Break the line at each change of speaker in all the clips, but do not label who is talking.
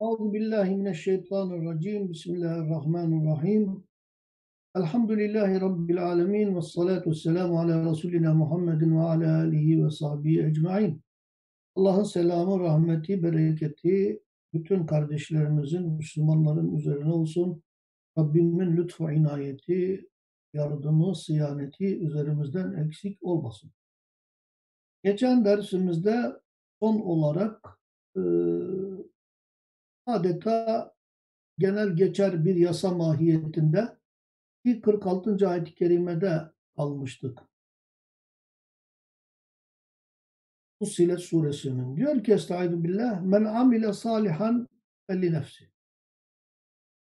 Euzu billahi mineşşeytanirracim. Bismillahirrahmanirrahim. Elhamdülillahi rabbil alamin ve salatu vesselamu ala resulina Muhammedin ve ala alihi ve sahbihi ecmaîn. Allah'ın selamı, rahmeti, bereketi bütün kardeşlerimizin, Müslümanların üzerine olsun. Rabbimin lütfu inayeti, yardımı, sıyaneti üzerimizden eksik olmasın. Geçen dersimizde son olarak e, adeta genel geçer bir yasa mahiyetinde ki 46. ayet-i kerimede kalmıştık. Fussilet suresinin. Diyor ki Estaizu billah men amile salihan felli nefsi.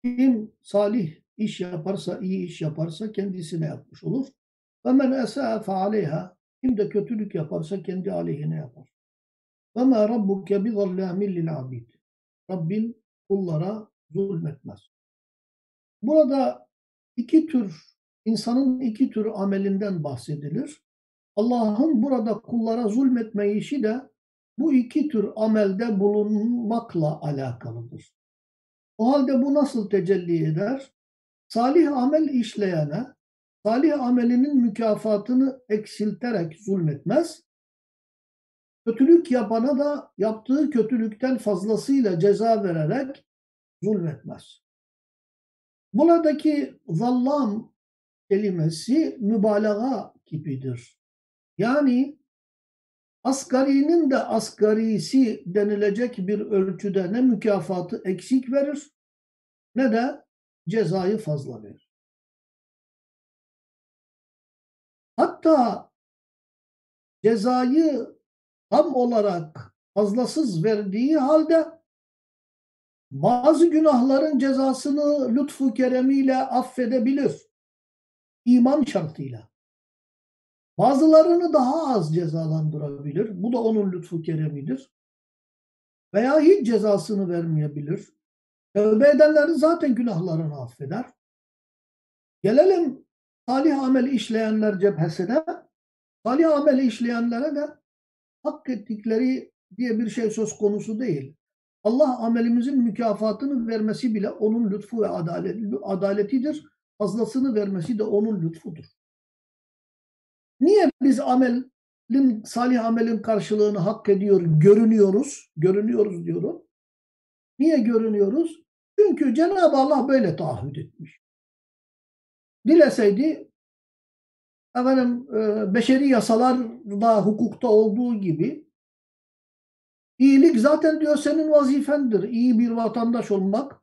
Kim salih iş yaparsa, iyi iş yaparsa kendisine yapmış olur. Ve men esa'a fe aleyha. Kim de kötülük yaparsa kendi aleyhine yapar. Ve ma rabbuke bi zallamin lil abid. Rabbin kullara zulmetmez. Burada iki tür, insanın iki tür amelinden bahsedilir. Allah'ın burada kullara zulmetme işi de bu iki tür amelde bulunmakla alakalıdır. O halde bu nasıl tecelli eder? Salih amel işleyene, salih amelinin mükafatını eksilterek zulmetmez, kötülük yapana da yaptığı kötülükten fazlasıyla ceza vererek zulmetmez. Buradaki zallam kelimesi mübalağa gibidir. Yani asgarinin de asgarisi denilecek bir ölçüde ne mükafatı eksik verir ne de cezayı fazla verir. Hatta cezayı tam olarak fazlasız verdiği halde bazı günahların cezasını lütfu keremiyle affedebilir. İman şartıyla. Bazılarını daha az cezalandırabilir. Bu da onun lütfu keremidir. Veya hiç cezasını vermeyebilir. Tövbe edenlerin zaten günahlarını affeder. Gelelim salih amel işleyenler cephesine. Salih amel işleyenlere de hak ettikleri diye bir şey söz konusu değil. Allah amelimizin mükafatını vermesi bile onun lütfu ve adaletidir. Fazlasını vermesi de onun lütfudur. Niye biz amelin, salih amelin karşılığını hak ediyor, görünüyoruz? Görünüyoruz diyorum. Niye görünüyoruz? Çünkü Cenab-ı Allah böyle taahhüt etmiş. Dileseydi efendim, e, beşeri yasalarda, hukukta olduğu gibi iyilik zaten diyor senin vazifendir. İyi bir vatandaş olmak.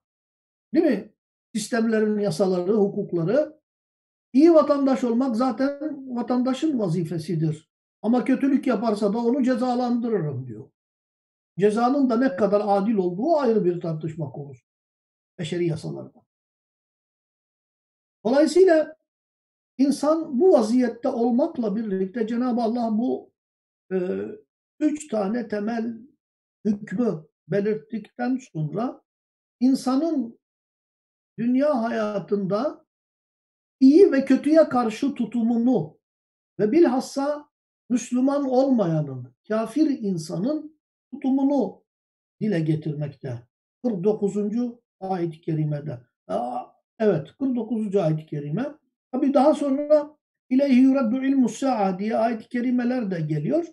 Değil mi? Sistemlerin yasaları, hukukları. İyi vatandaş olmak zaten vatandaşın vazifesidir. Ama kötülük yaparsa da onu cezalandırırım diyor. Cezanın da ne kadar adil olduğu ayrı bir tartışma konusu. Beşeri yasalarda. Dolayısıyla İnsan bu vaziyette olmakla birlikte Cenab-ı Allah bu e, üç tane temel hükmü belirttikten sonra insanın dünya hayatında iyi ve kötüye karşı tutumunu ve bilhassa Müslüman olmayanın, kafir insanın tutumunu dile getirmekte. 49. ayet-i kerimede. Evet, 49. ayet-i kerime Tabi daha sonra ileyhi yuraddu ilmus sa'a diye ayet-i kerimeler de geliyor.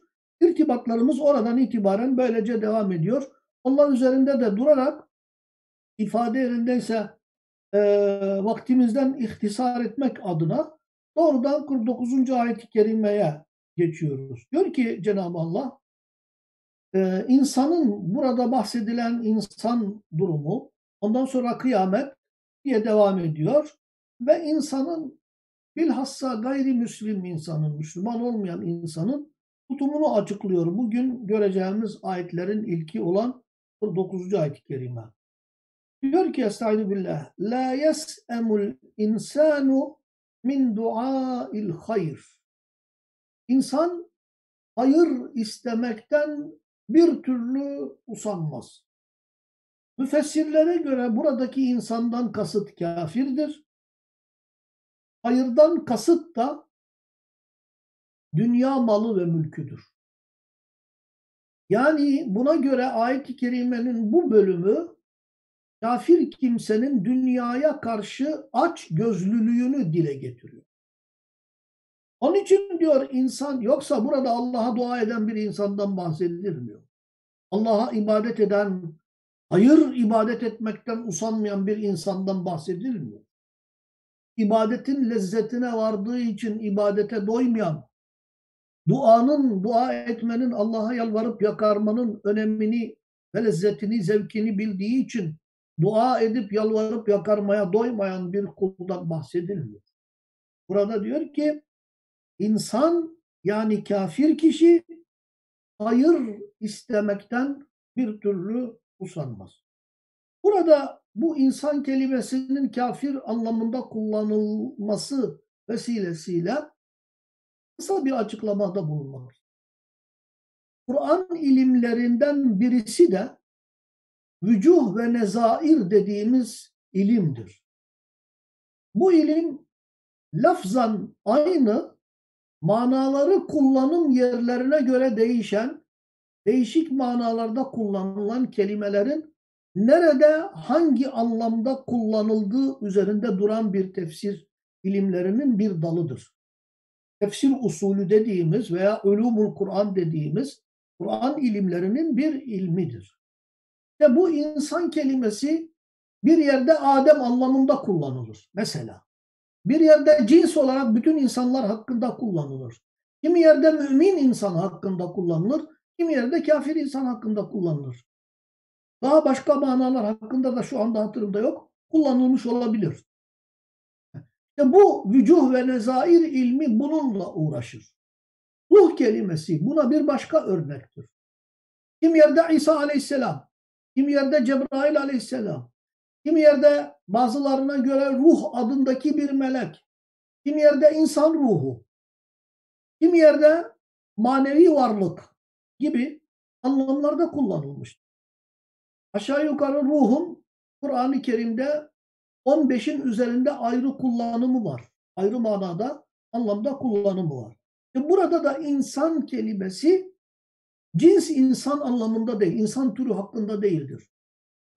İrtibatlarımız oradan itibaren böylece devam ediyor. Allah üzerinde de durarak ifade yerindeyse e, vaktimizden ihtisar etmek adına doğrudan 49. ayet-i kerimeye geçiyoruz. Diyor ki Cenab-ı Allah e, insanın burada bahsedilen insan durumu ondan sonra kıyamet diye devam ediyor ve insanın bilhassa gayrimüslim insanın, Müslüman olmayan insanın tutumunu açıklıyor. Bugün göreceğimiz ayetlerin ilki olan 9. ayet-i kerime. Diyor ki Estaizu billah La yes'emul insanu min duail hayr. İnsan hayır istemekten bir türlü usanmaz. Müfessirlere göre buradaki insandan kasıt kafirdir. Hayırdan kasıt da dünya malı ve mülküdür. Yani buna göre ayet-i kerimenin bu bölümü kafir kimsenin dünyaya karşı aç gözlülüğünü dile getiriyor. Onun için diyor insan yoksa burada Allah'a dua eden bir insandan bahsedilmiyor. Allah'a ibadet eden, hayır ibadet etmekten usanmayan bir insandan bahsedilmiyor. İbadetin lezzetine vardığı için ibadete doymayan, duanın, dua etmenin, Allah'a yalvarıp yakarmanın önemini ve lezzetini, zevkini bildiği için dua edip yalvarıp yakarmaya doymayan bir kuldan bahsedilmiyor. Burada diyor ki insan yani kafir kişi hayır istemekten bir türlü usanmaz. Burada bu insan kelimesinin kafir anlamında kullanılması vesilesiyle kısa bir açıklamada bulunmak. Kur'an ilimlerinden birisi de vücuh ve nezair dediğimiz ilimdir. Bu ilim lafzan aynı manaları kullanım yerlerine göre değişen, değişik manalarda kullanılan kelimelerin nerede, hangi anlamda kullanıldığı üzerinde duran bir tefsir ilimlerinin bir dalıdır. Tefsir usulü dediğimiz veya ulumul Kur'an dediğimiz Kur'an ilimlerinin bir ilmidir. Ve bu insan kelimesi bir yerde Adem anlamında kullanılır mesela. Bir yerde cins olarak bütün insanlar hakkında kullanılır. Kimi yerde mümin insan hakkında kullanılır, kimi yerde kafir insan hakkında kullanılır. Daha başka manalar hakkında da şu anda hatırımda yok, kullanılmış olabilir. İşte bu vücuh ve nezair ilmi bununla uğraşır. Ruh kelimesi buna bir başka örnektir. Kim yerde İsa aleyhisselam, kim yerde Cebrail aleyhisselam, kim yerde bazılarına göre ruh adındaki bir melek, kim yerde insan ruhu, kim yerde manevi varlık gibi anlamlarda kullanılmıştır. Aşağı yukarı ruhun Kur'an-ı Kerim'de 15'in üzerinde ayrı kullanımı var. Ayrı manada, anlamda kullanımı var. E burada da insan kelimesi cins insan anlamında değil, insan türü hakkında değildir.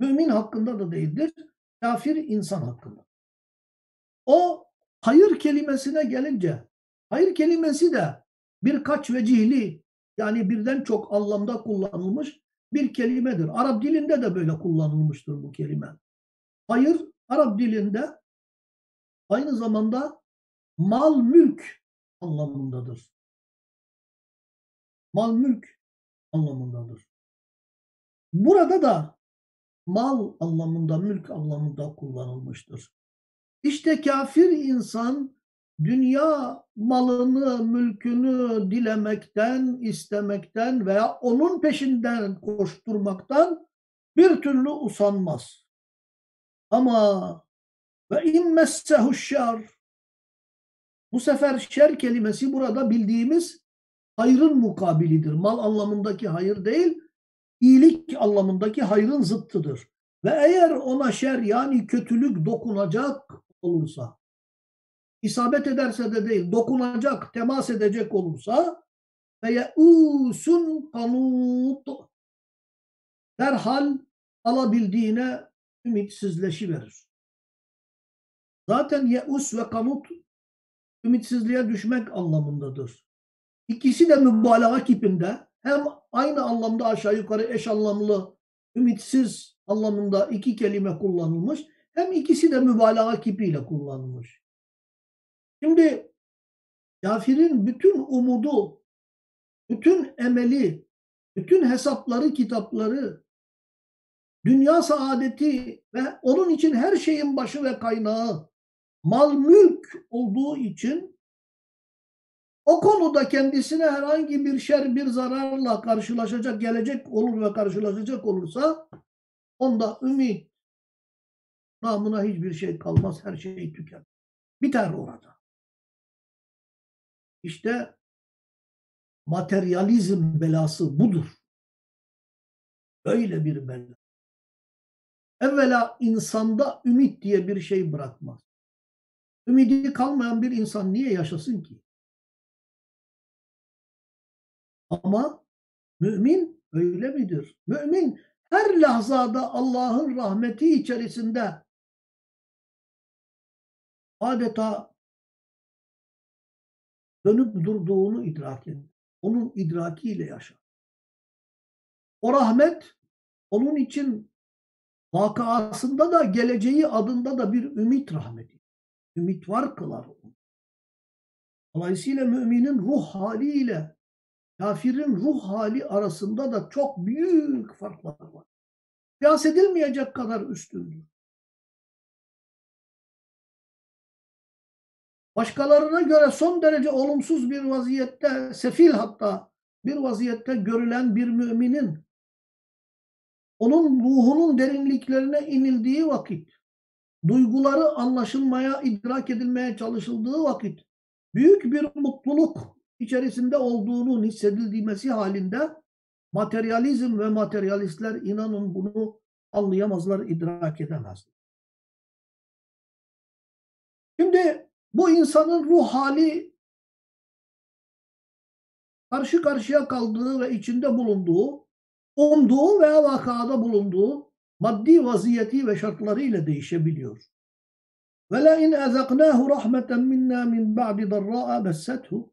Mümin hakkında da değildir. Kafir insan hakkında. O hayır kelimesine gelince, hayır kelimesi de birkaç vecihli yani birden çok anlamda kullanılmış bir kelimedir. Arap dilinde de böyle kullanılmıştır bu kelime. Hayır Arap dilinde aynı zamanda mal mülk anlamındadır. Mal mülk anlamındadır. Burada da mal anlamında, mülk anlamında kullanılmıştır. İşte kafir insan dünya malını, mülkünü dilemekten, istemekten veya onun peşinden koşturmaktan bir türlü usanmaz. Ama ve immessehu şer bu sefer şer kelimesi burada bildiğimiz hayrın mukabilidir. Mal anlamındaki hayır değil, iyilik anlamındaki hayrın zıttıdır. Ve eğer ona şer yani kötülük dokunacak olursa, isabet ederse de değil, dokunacak, temas edecek olursa ve ye'usun kanut derhal alabildiğine ümitsizleşiverir. Zaten ye'us ve kanut ümitsizliğe düşmek anlamındadır. İkisi de mübalağa kipinde hem aynı anlamda aşağı yukarı eş anlamlı ümitsiz anlamında iki kelime kullanılmış hem ikisi de mübalağa kipiyle kullanılmış. Şimdi kafirin bütün umudu, bütün emeli, bütün hesapları, kitapları, dünya saadeti ve onun için her şeyin başı ve kaynağı mal mülk olduğu için o konuda kendisine herhangi bir şer, bir zararla karşılaşacak, gelecek olur ve karşılaşacak olursa onda ümit namına hiçbir şey kalmaz, her şey tüker. Biter orada. İşte materyalizm belası budur. Öyle bir bela. Evvela insanda ümit diye bir şey bırakmaz. Ümidi kalmayan bir insan niye yaşasın ki? Ama mümin öyle midir? Mümin her lahzada Allah'ın rahmeti içerisinde adeta dönüp durduğunu idrak eder. Onun idrakiyle yaşar. O rahmet onun için vakasında da geleceği adında da bir ümit rahmeti. Ümit var kılar onu. Dolayısıyla müminin ruh haliyle kafirin ruh hali arasında da çok büyük farklar var. Kıyas edilmeyecek kadar üstündür. Başkalarına göre son derece olumsuz bir vaziyette, sefil hatta bir vaziyette görülen bir müminin onun ruhunun derinliklerine inildiği vakit, duyguları anlaşılmaya, idrak edilmeye çalışıldığı vakit, büyük bir mutluluk içerisinde olduğunun hissedilmesi halinde materyalizm ve materyalistler inanın bunu anlayamazlar, idrak edemezler. Şimdi bu insanın ruh hali karşı karşıya kaldığı ve içinde bulunduğu, umduğu veya vakada bulunduğu maddi vaziyeti ve şartlarıyla değişebiliyor. Ve la in azaknahu rahmeten minna min ba'di darra'a bessethu.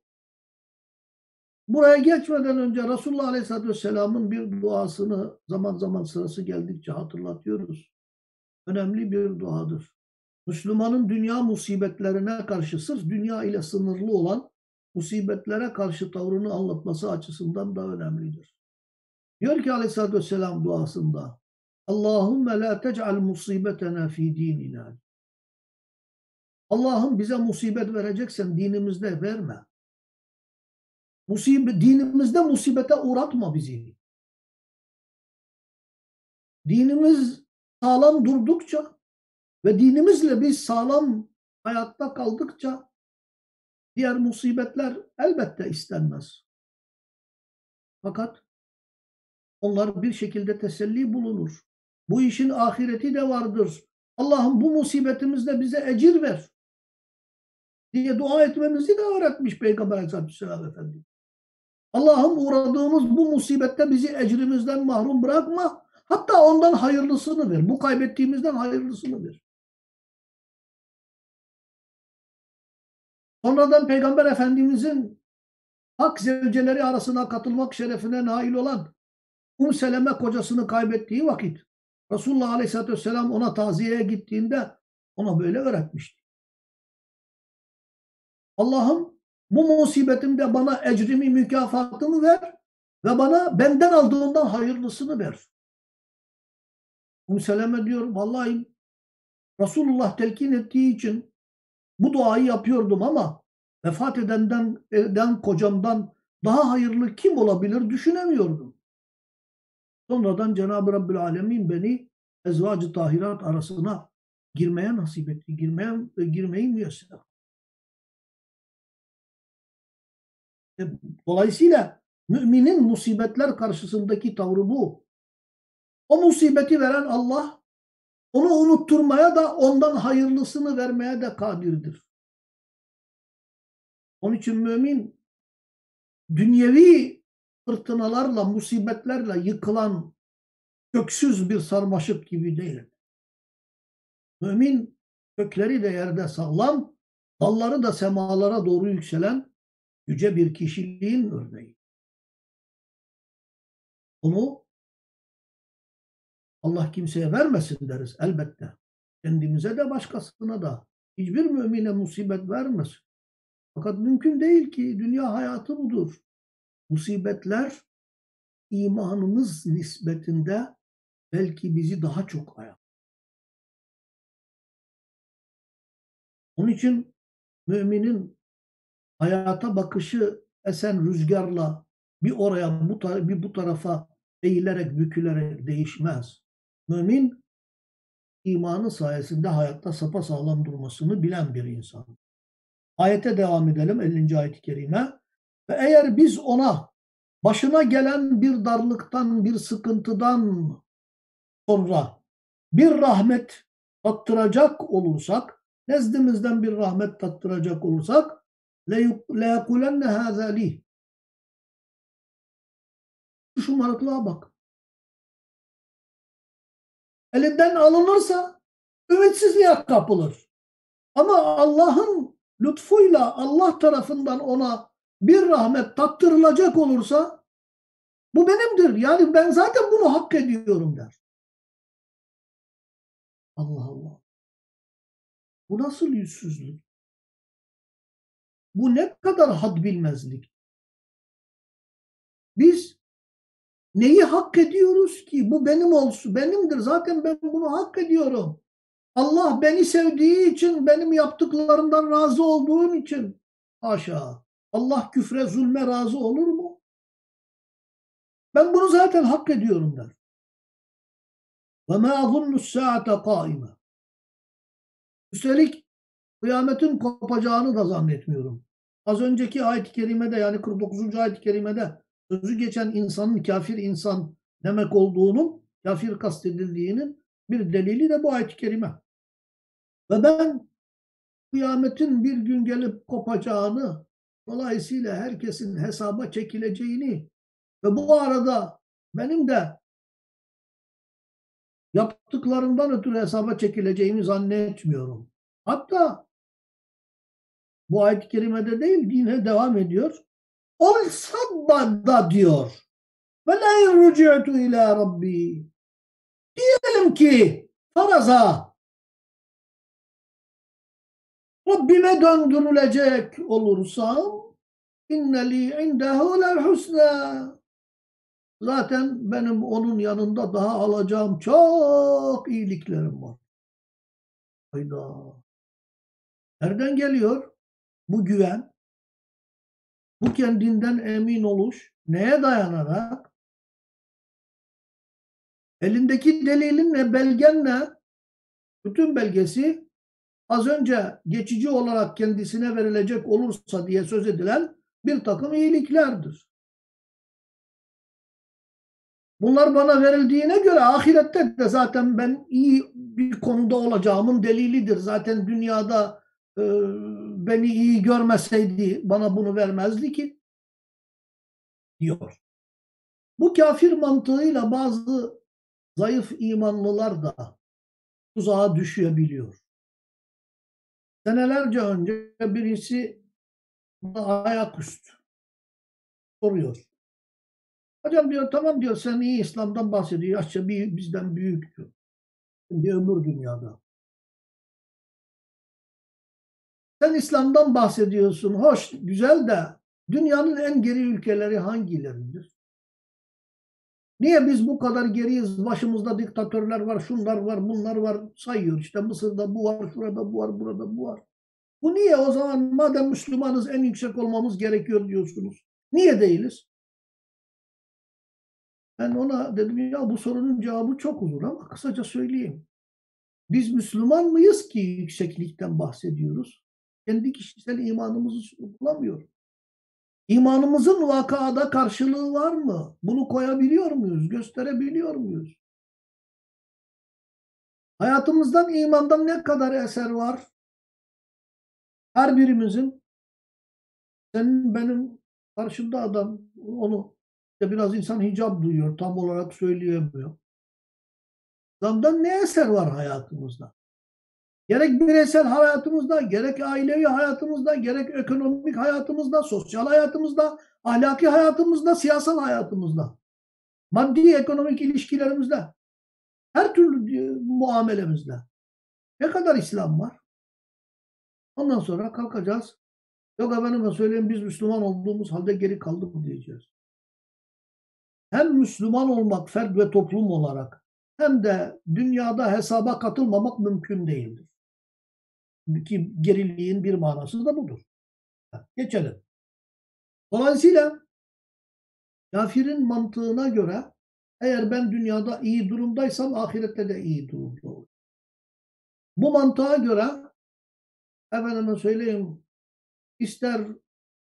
Buraya geçmeden önce Resulullah Aleyhisselatü Vesselam'ın bir duasını zaman zaman sırası geldikçe hatırlatıyoruz. Önemli bir duadır. Müslümanın dünya musibetlerine karşı sırf dünya ile sınırlı olan musibetlere karşı tavrını anlatması açısından da önemlidir. Diyor ki Aleyhisselatü Vesselam duasında Allahümme la tec'al musibetena fi dinina. Allah'ım bize musibet vereceksen dinimizde verme. Musibet, dinimizde musibete uğratma bizi. Dinimiz sağlam durdukça ve dinimizle biz sağlam hayatta kaldıkça diğer musibetler elbette istenmez. Fakat onlar bir şekilde teselli bulunur. Bu işin ahireti de vardır. Allah'ım bu musibetimizde bize ecir ver diye dua etmemizi de öğretmiş Peygamber Aleyhisselam Efendimiz. Allah'ım uğradığımız bu musibette bizi ecrimizden mahrum bırakma. Hatta ondan hayırlısını ver. Bu kaybettiğimizden hayırlısını ver. Sonradan Peygamber Efendimizin hak zevceleri arasına katılmak şerefine nail olan Um Seleme kocasını kaybettiği vakit Resulullah Aleyhisselatü Vesselam ona taziyeye gittiğinde ona böyle öğretmişti. Allah'ım bu musibetimde bana ecrimi, mükafatımı ver ve bana benden aldığından hayırlısını ver. Um Seleme diyor vallahi Resulullah telkin ettiği için bu duayı yapıyordum ama vefat edenden eden kocamdan daha hayırlı kim olabilir düşünemiyordum. Sonradan Cenab-ı Rabbül Alemin beni ezvacı tahirat arasına girmeye nasip etti. Girmeye, girmeyi müyesser. E, dolayısıyla müminin musibetler karşısındaki tavrı bu. O musibeti veren Allah onu unutturmaya da ondan hayırlısını vermeye de kadirdir. Onun için mümin dünyevi fırtınalarla, musibetlerle yıkılan köksüz bir sarmaşık gibi değil. Mümin kökleri de yerde sağlam, dalları da semalara doğru yükselen yüce bir kişiliğin örneği. Onu Allah kimseye vermesin deriz elbette. Kendimize de başkasına da. Hiçbir mümine musibet vermesin. Fakat mümkün değil ki dünya hayatı budur. Musibetler imanımız nispetinde belki bizi daha çok ayak. Onun için müminin hayata bakışı esen rüzgarla bir oraya bu bir bu tarafa eğilerek bükülerek değişmez. Mümin imanı sayesinde hayatta sapasağlam durmasını bilen bir insan. Ayete devam edelim 50. ayet-i kerime. Ve eğer biz ona başına gelen bir darlıktan, bir sıkıntıdan sonra bir rahmet tattıracak olursak, nezdimizden bir rahmet tattıracak olursak لَيَقُولَنَّ هَذَا لِي Şu şımarıklığa bak. elinden alınırsa ümitsizliğe kapılır. Ama Allah'ın lütfuyla Allah tarafından ona bir rahmet tattırılacak olursa bu benimdir. Yani ben zaten bunu hak ediyorum der. Allah Allah. Bu nasıl yüzsüzlük? Bu ne kadar had bilmezlik. Biz neyi hak ediyoruz ki? Bu benim olsun, benimdir. Zaten ben bunu hak ediyorum. Allah beni sevdiği için, benim yaptıklarımdan razı olduğum için. Haşa. Allah küfre zulme razı olur mu? Ben bunu zaten hak ediyorum der. Ve ma azunnu saate kaime. Üstelik kıyametin kopacağını da zannetmiyorum. Az önceki ayet-i kerimede yani 49. ayet-i kerimede sözü geçen insanın kafir insan demek olduğunun, kafir kastedildiğinin bir delili de bu ayet-i kerime. Ve ben kıyametin bir gün gelip kopacağını dolayısıyla herkesin hesaba çekileceğini ve bu arada benim de yaptıklarımdan ötürü hesaba çekileceğimi zannetmiyorum. Hatta bu ayet-i kerimede değil dine devam ediyor. Olsa da diyor. Ve la yurci'tu ila rabbi. Diyelim ki faraza Rabbime döndürülecek olursam inneli indehu lel husna zaten benim onun yanında daha alacağım çok iyiliklerim var. Hayda. Nereden geliyor bu güven? Bu kendinden emin oluş neye dayanarak? Elindeki delilin ne, belgen ne? Bütün belgesi az önce geçici olarak kendisine verilecek olursa diye söz edilen bir takım iyiliklerdir. Bunlar bana verildiğine göre ahirette de zaten ben iyi bir konuda olacağımın delilidir. Zaten dünyada e, beni iyi görmeseydi bana bunu vermezdi ki diyor. Bu kafir mantığıyla bazı zayıf imanlılar da tuzağa düşebiliyor. Senelerce önce birisi ayaküstü soruyor. Hocam diyor tamam diyor sen iyi İslam'dan bahsediyor. Yaşça bir, bizden büyük diyor. Bir ömür dünyada. Sen İslam'dan bahsediyorsun. Hoş, güzel de dünyanın en geri ülkeleri hangileridir? Niye biz bu kadar geriyiz? Başımızda diktatörler var, şunlar var, bunlar var sayıyor. İşte Mısır'da bu var, şurada bu var, burada bu var. Bu niye o zaman madem Müslümanız en yüksek olmamız gerekiyor diyorsunuz? Niye değiliz? Ben ona dedim ya bu sorunun cevabı çok uzun ama kısaca söyleyeyim. Biz Müslüman mıyız ki yükseklikten bahsediyoruz? Kendi kişisel imanımızı bulamıyor. İmanımızın vakada karşılığı var mı? Bunu koyabiliyor muyuz? Gösterebiliyor muyuz? Hayatımızdan imandan ne kadar eser var? Her birimizin senin benim karşımda adam onu işte biraz insan hicap duyuyor. Tam olarak söyleyemiyor. İslam'dan ne eser var hayatımızda? Gerek bireysel hayatımızda, gerek ailevi hayatımızda, gerek ekonomik hayatımızda, sosyal hayatımızda, ahlaki hayatımızda, siyasal hayatımızda, maddi ekonomik ilişkilerimizde, her türlü muamelemizde. Ne kadar İslam var? Ondan sonra kalkacağız. Yok efendime söyleyeyim biz Müslüman olduğumuz halde geri kaldık diyeceğiz hem Müslüman olmak fert ve toplum olarak hem de dünyada hesaba katılmamak mümkün değildir. Ki geriliğin bir manası da budur. Geçelim. Dolayısıyla kafirin mantığına göre eğer ben dünyada iyi durumdaysam ahirette de iyi durumda olur. Bu mantığa göre efendime söyleyeyim ister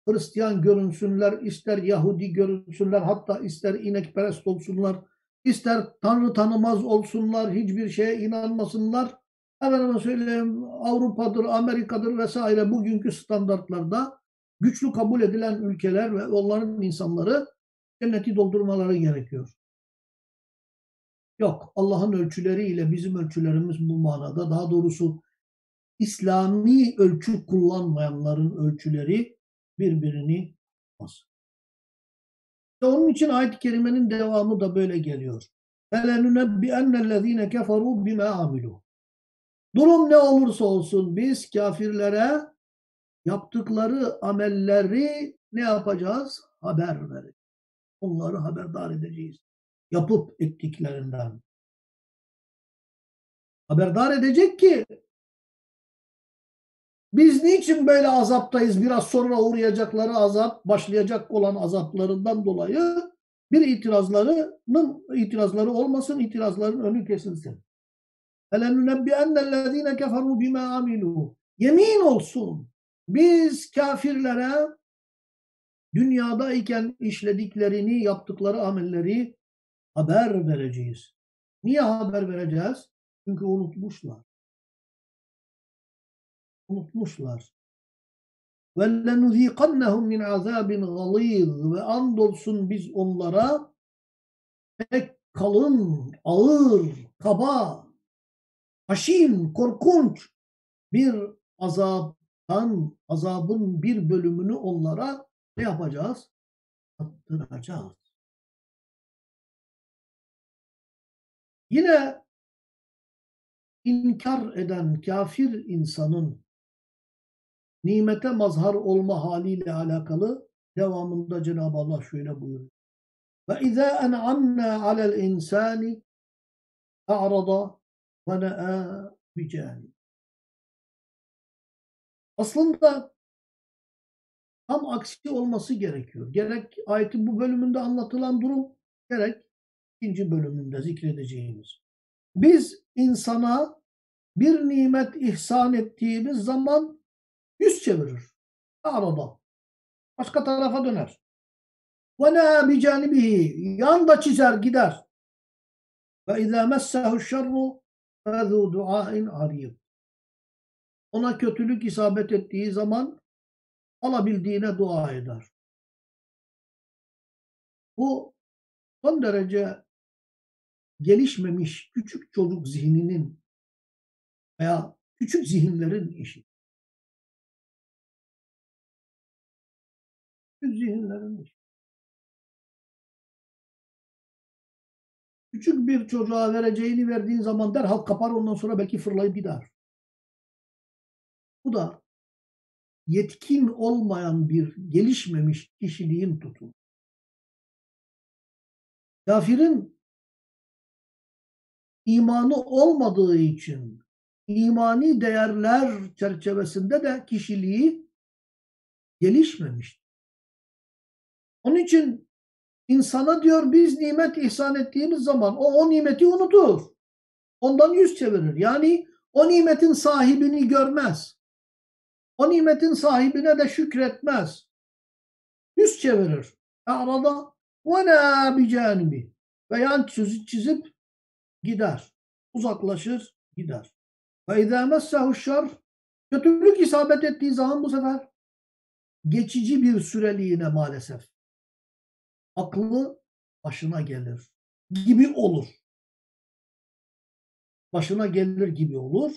Hristiyan görünsünler, ister Yahudi görünsünler, hatta ister inekperest olsunlar, ister Tanrı tanımaz olsunlar, hiçbir şeye inanmasınlar. Efendime söyleyeyim Avrupa'dır, Amerika'dır vesaire bugünkü standartlarda güçlü kabul edilen ülkeler ve onların insanları cenneti doldurmaları gerekiyor. Yok. Allah'ın ölçüleriyle bizim ölçülerimiz bu manada. Daha doğrusu İslami ölçü kullanmayanların ölçüleri birbirini tutmaz. Onun için ayet-i kerimenin devamı da böyle geliyor. فَلَنُنَبِّئَنَّ الَّذ۪ينَ كَفَرُوا بِمَا عَمِلُوا Durum ne olursa olsun biz kafirlere yaptıkları amelleri ne yapacağız? Haber vereceğiz. Onları haberdar edeceğiz. Yapıp ettiklerinden. Haberdar edecek ki biz niçin böyle azaptayız? Biraz sonra uğrayacakları azap, başlayacak olan azaplarından dolayı bir itirazlarının itirazları olmasın, itirazların önü kesilsin. فَلَنُنَبِّئَنَّ الَّذ۪ينَ كَفَرُوا بِمَا عَمِلُوا Yemin olsun biz kafirlere dünyadayken işlediklerini, yaptıkları amelleri haber vereceğiz. Niye haber vereceğiz? Çünkü unutmuşlar. Unutmuşlar. وَلَّنُذ۪يقَنَّهُمْ مِنْ عَذَابٍ غَلîظٍ Ve andolsun biz onlara pek kalın, ağır, kaba, haşin, korkunç bir azaptan, azabın bir bölümünü onlara ne yapacağız? Tattıracağız. Yine inkar eden kafir insanın nimete mazhar olma haliyle alakalı devamında Cenab-ı Allah şöyle buyuruyor. Ve izâ en'amnâ alel insâni a'rada ne'a bicâni. Aslında tam aksi olması gerekiyor. Gerek ayetin bu bölümünde anlatılan durum, gerek ikinci bölümünde zikredeceğimiz. Biz insana bir nimet ihsan ettiğimiz zaman yüz çevirir. Arada. Başka tarafa döner. Ve ne bicanibihi. Yan da çizer gider. Ve izâ messehu şerru fezû duain ariyim. Ona kötülük isabet ettiği zaman alabildiğine dua eder. Bu son derece gelişmemiş küçük çocuk zihninin veya küçük zihinlerin işi. Küçük zihinlerin işi. Küçük bir çocuğa vereceğini verdiğin zaman derhal kapar ondan sonra belki fırlayıp gider. Bu da yetkin olmayan bir gelişmemiş kişiliğin tutumu. Kafirin imanı olmadığı için imani değerler çerçevesinde de kişiliği gelişmemiş. Onun için insana diyor biz nimet ihsan ettiğimiz zaman o o nimeti unutur. Ondan yüz çevirir. Yani o nimetin sahibini görmez. O nimetin sahibine de şükretmez. Yüz çevirir. Arada ve ne bicanibi. Ve çizip, çizip gider. Uzaklaşır, gider. Ve izâ messehu şer kötülük isabet ettiği zaman bu sefer geçici bir süreliğine maalesef aklı başına gelir gibi olur. Başına gelir gibi olur.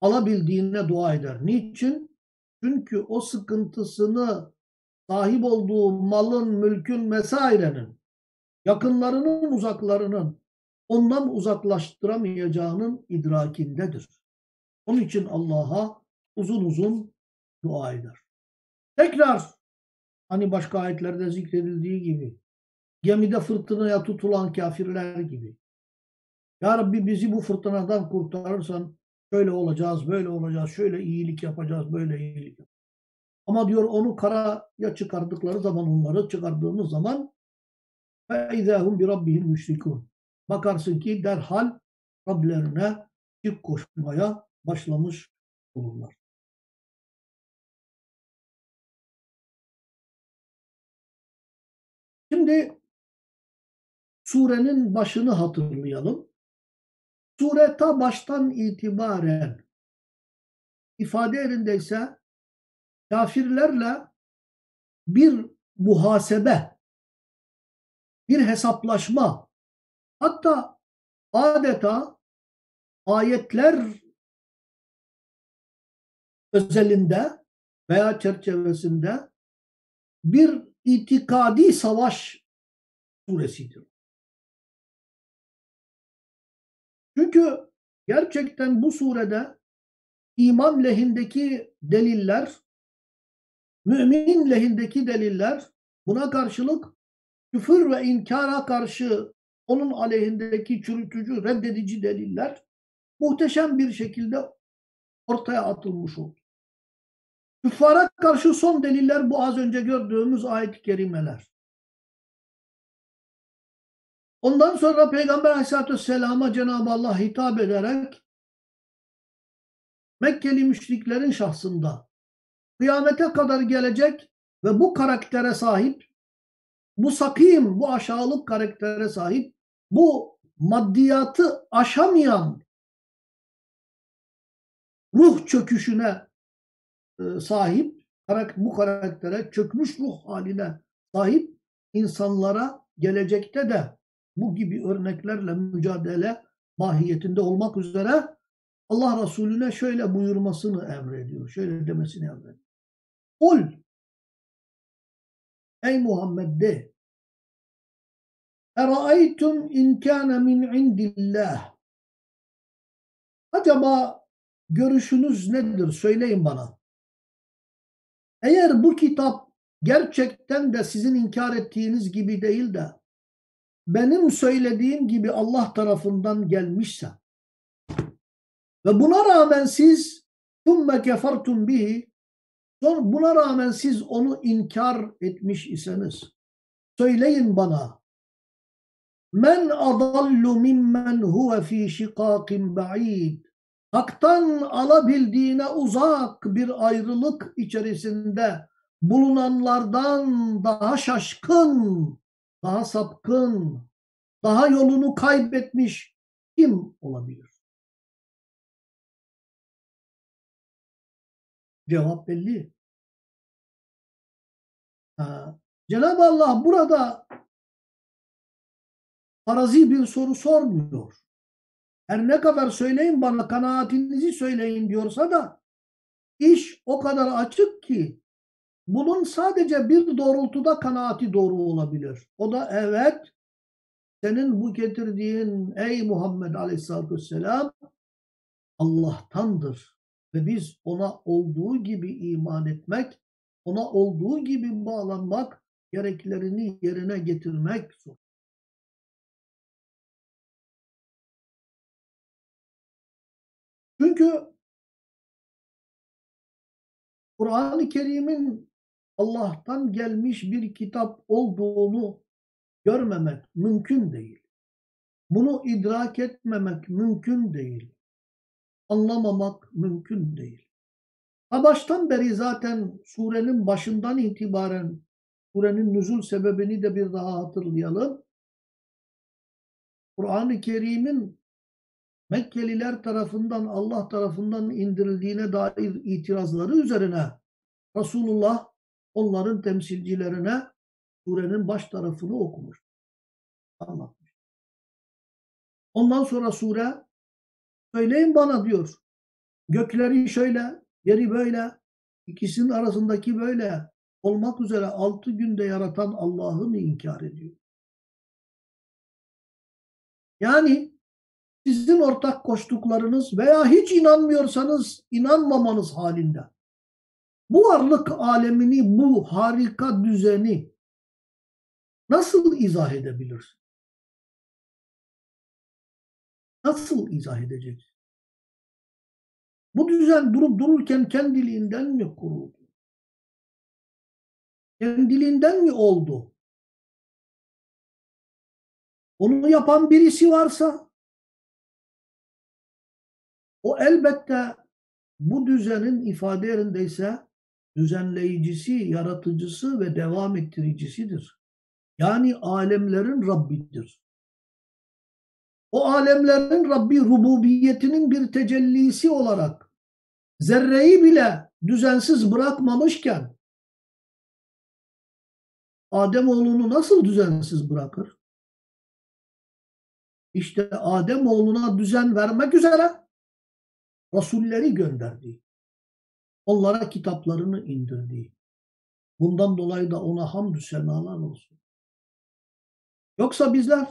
Alabildiğine dua eder. Niçin? Çünkü o sıkıntısını sahip olduğu malın, mülkün vesairenin, yakınlarının, uzaklarının ondan uzaklaştıramayacağının idrakindedir. Onun için Allah'a uzun uzun dua eder. Tekrar hani başka ayetlerde zikredildiği gibi gemide fırtınaya tutulan kafirler gibi. Ya Rabbi bizi bu fırtınadan kurtarırsan şöyle olacağız, böyle olacağız, şöyle iyilik yapacağız, böyle iyilik yapacağız. Ama diyor onu karaya çıkardıkları zaman onları çıkardığımız zaman فَاِذَا هُمْ بِرَبِّهِمْ مُشْرِكُونَ Bakarsın ki derhal Rablerine şirk koşmaya başlamış olurlar. Şimdi surenin başını hatırlayalım. Sure ta baştan itibaren ifade yerindeyse kafirlerle bir muhasebe, bir hesaplaşma Hatta adeta ayetler özelinde veya çerçevesinde bir itikadi savaş suresidir. Çünkü gerçekten bu surede iman lehindeki deliller, mümin lehindeki deliller, buna karşılık küfür ve inkara karşı onun aleyhindeki çürütücü, reddedici deliller muhteşem bir şekilde ortaya atılmış oldu. Küffara karşı son deliller bu az önce gördüğümüz ayet-i kerimeler. Ondan sonra Peygamber Aleyhisselatü Vesselam'a Cenab-ı Allah hitap ederek Mekkeli müşriklerin şahsında kıyamete kadar gelecek ve bu karaktere sahip, bu sakim, bu aşağılık karaktere sahip, bu maddiyatı aşamayan ruh çöküşüne sahip, bu karaktere çökmüş ruh haline sahip insanlara gelecekte de bu gibi örneklerle mücadele mahiyetinde olmak üzere Allah Resulüne şöyle buyurmasını emrediyor. Şöyle demesini emrediyor. Kul Ey Muhammed de Eraeytum in kana min indillah Acaba görüşünüz nedir? Söyleyin bana. Eğer bu kitap gerçekten de sizin inkar ettiğiniz gibi değil de benim söylediğim gibi Allah tarafından gelmişse ve buna rağmen siz ثُمَّ كَفَرْتُمْ bihi sonra buna rağmen siz onu inkar etmiş iseniz söyleyin bana men adallu mimmen huve fi şikakin ba'id haktan alabildiğine uzak bir ayrılık içerisinde bulunanlardan daha şaşkın, daha sapkın, daha yolunu kaybetmiş kim olabilir? Cevap belli. Cenab-ı Allah burada farazi bir soru sormuyor. Her ne kadar söyleyin bana kanaatinizi söyleyin diyorsa da iş o kadar açık ki bunun sadece bir doğrultuda kanaati doğru olabilir. O da evet senin bu getirdiğin ey Muhammed Aleyhisselatü Vesselam Allah'tandır. Ve biz ona olduğu gibi iman etmek, ona olduğu gibi bağlanmak, gereklerini yerine getirmek zor. Çünkü Kur'an-ı Kerim'in Allah'tan gelmiş bir kitap olduğunu görmemek mümkün değil. Bunu idrak etmemek mümkün değil. Anlamamak mümkün değil. Ha baştan beri zaten surenin başından itibaren surenin nüzul sebebini de bir daha hatırlayalım. Kur'an-ı Kerim'in Mekkeliler tarafından Allah tarafından indirildiğine dair itirazları üzerine Resulullah onların temsilcilerine surenin baş tarafını okumuş. Anlatmış. Ondan sonra sure söyleyin bana diyor. Gökleri şöyle, yeri böyle, ikisinin arasındaki böyle olmak üzere altı günde yaratan Allah'ı mı inkar ediyor? Yani sizin ortak koştuklarınız veya hiç inanmıyorsanız inanmamanız halinde bu varlık alemini, bu harika düzeni nasıl izah edebilirsin? Nasıl izah edeceksin? Bu düzen durup dururken kendiliğinden mi kuruldu? Kendiliğinden mi oldu? Onu yapan birisi varsa o elbette bu düzenin ifade yerindeyse düzenleyicisi, yaratıcısı ve devam ettiricisidir. Yani alemlerin Rabbidir. O alemlerin Rabbi rububiyetinin bir tecellisi olarak zerreyi bile düzensiz bırakmamışken Adem oğlunu nasıl düzensiz bırakır? işte Adem oğluna düzen vermek üzere Rasulleri gönderdi. Onlara kitaplarını indirdi. Bundan dolayı da ona hamdü senalar olsun. Yoksa bizler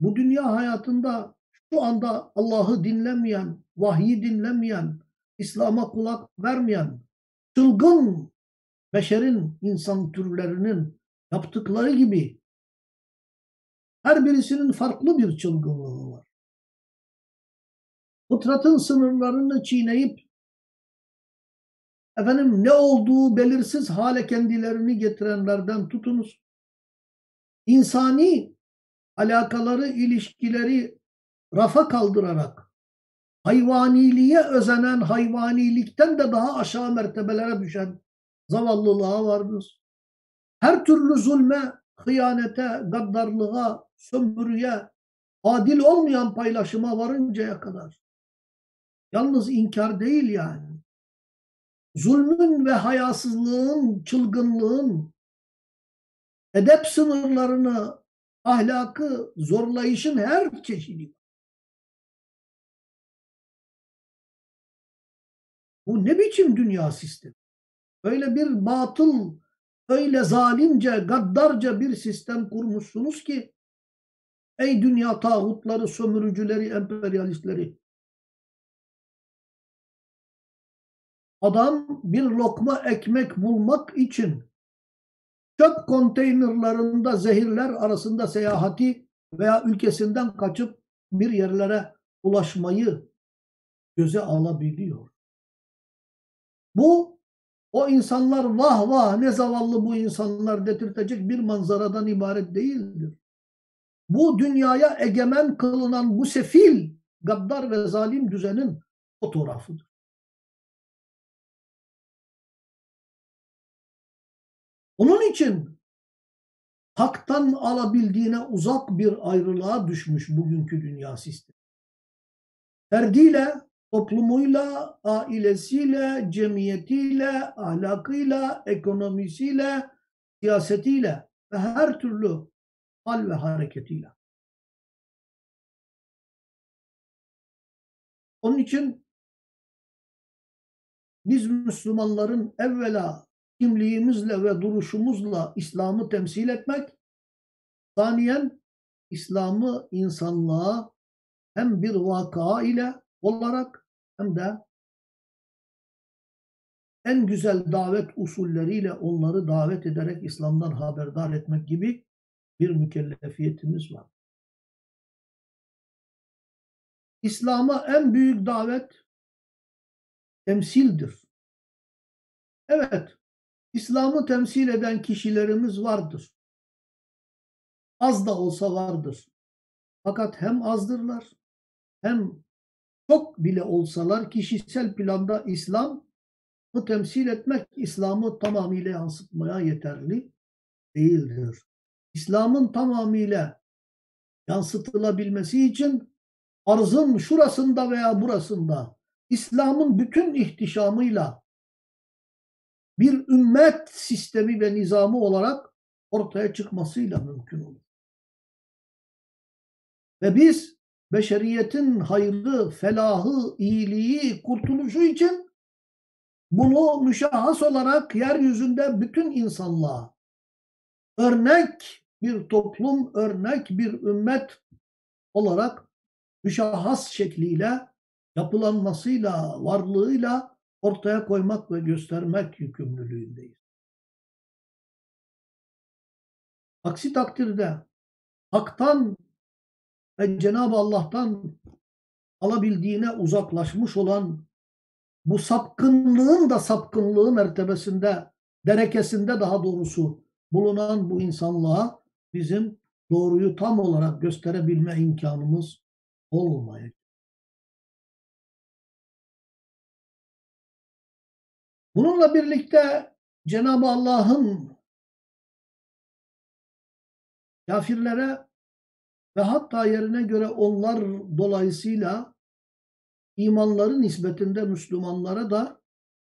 bu dünya hayatında şu anda Allah'ı dinlemeyen, vahyi dinlemeyen, İslam'a kulak vermeyen, çılgın beşerin, insan türlerinin yaptıkları gibi her birisinin farklı bir çılgınlığı. Fıtratın sınırlarını çiğneyip efendim ne olduğu belirsiz hale kendilerini getirenlerden tutunuz. İnsani alakaları, ilişkileri rafa kaldırarak hayvaniliğe özenen, hayvanilikten de daha aşağı mertebelere düşen zavallılığa varınız. Her türlü zulme, hıyanete, gaddarlığa, sömürüye, adil olmayan paylaşıma varıncaya kadar. Yalnız inkar değil yani. Zulmün ve hayasızlığın, çılgınlığın, edep sınırlarını, ahlakı zorlayışın her çeşidi. Bu ne biçim dünya sistemi? Öyle bir batıl, öyle zalimce, gaddarca bir sistem kurmuşsunuz ki ey dünya tağutları, sömürücüleri, emperyalistleri adam bir lokma ekmek bulmak için çöp konteynerlarında zehirler arasında seyahati veya ülkesinden kaçıp bir yerlere ulaşmayı göze alabiliyor. Bu o insanlar vah vah ne zavallı bu insanlar dedirtecek bir manzaradan ibaret değildir. Bu dünyaya egemen kılınan bu sefil, gaddar ve zalim düzenin fotoğrafıdır. Onun için haktan alabildiğine uzak bir ayrılığa düşmüş bugünkü dünya sistemi. Ferdiyle, toplumuyla, ailesiyle, cemiyetiyle, ahlakıyla, ekonomisiyle, siyasetiyle ve her türlü hal ve hareketiyle. Onun için biz Müslümanların evvela kimliğimizle ve duruşumuzla İslam'ı temsil etmek, saniyen İslam'ı insanlığa hem bir vaka ile olarak hem de en güzel davet usulleriyle onları davet ederek İslam'dan haberdar etmek gibi bir mükellefiyetimiz var. İslam'a en büyük davet temsildir. Evet, İslam'ı temsil eden kişilerimiz vardır. Az da olsa vardır. Fakat hem azdırlar hem çok bile olsalar kişisel planda İslam'ı temsil etmek, İslam'ı tamamıyla yansıtmaya yeterli değildir. İslam'ın tamamıyla yansıtılabilmesi için arzın şurasında veya burasında İslam'ın bütün ihtişamıyla bir ümmet sistemi ve nizamı olarak ortaya çıkmasıyla mümkün olur. Ve biz beşeriyetin hayrı, felahı, iyiliği, kurtuluşu için bunu müşahhas olarak yeryüzünde bütün insanlığa örnek bir toplum, örnek bir ümmet olarak müşahhas şekliyle yapılanmasıyla, varlığıyla ortaya koymak ve göstermek yükümlülüğündeyiz. Aksi takdirde haktan ve Cenab-ı Allah'tan alabildiğine uzaklaşmış olan bu sapkınlığın da sapkınlığı mertebesinde, derekesinde daha doğrusu bulunan bu insanlığa bizim doğruyu tam olarak gösterebilme imkanımız olmayacak. Bununla birlikte Cenab-ı Allah'ın kafirlere ve hatta yerine göre onlar dolayısıyla imanların nispetinde Müslümanlara da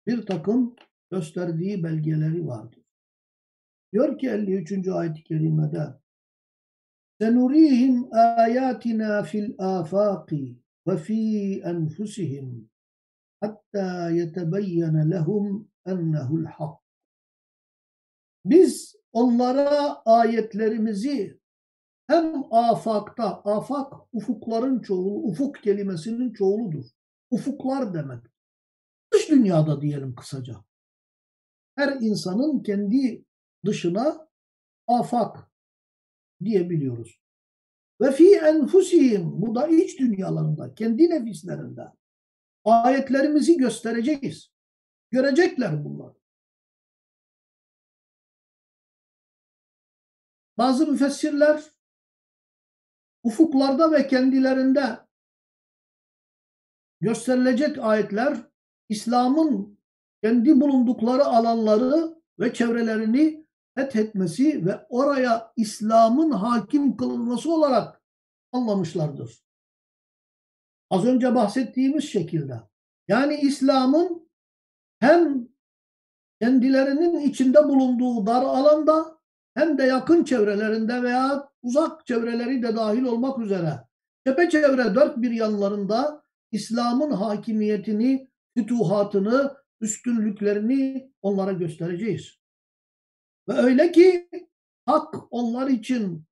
bir takım gösterdiği belgeleri vardır. Diyor ki 53. ayet-i kerimede Senurihim ayatina fil afaqi ve fi hatta yetebeyyene lehum ennehul hak. Biz onlara ayetlerimizi hem afakta, afak ufukların çoğulu, ufuk kelimesinin çoğuludur. Ufuklar demek. Dış dünyada diyelim kısaca. Her insanın kendi dışına afak diyebiliyoruz. Ve fi enfusihim, bu da iç dünyalarında, kendi nefislerinde ayetlerimizi göstereceğiz. Görecekler bunlar. Bazı müfessirler ufuklarda ve kendilerinde gösterilecek ayetler İslam'ın kendi bulundukları alanları ve çevrelerini fethetmesi ve oraya İslam'ın hakim kılınması olarak anlamışlardır. Az önce bahsettiğimiz şekilde. Yani İslam'ın hem kendilerinin içinde bulunduğu dar alanda hem de yakın çevrelerinde veya uzak çevreleri de dahil olmak üzere çepeçevre dört bir yanlarında İslam'ın hakimiyetini, fütuhatını, üstünlüklerini onlara göstereceğiz. Ve öyle ki hak onlar için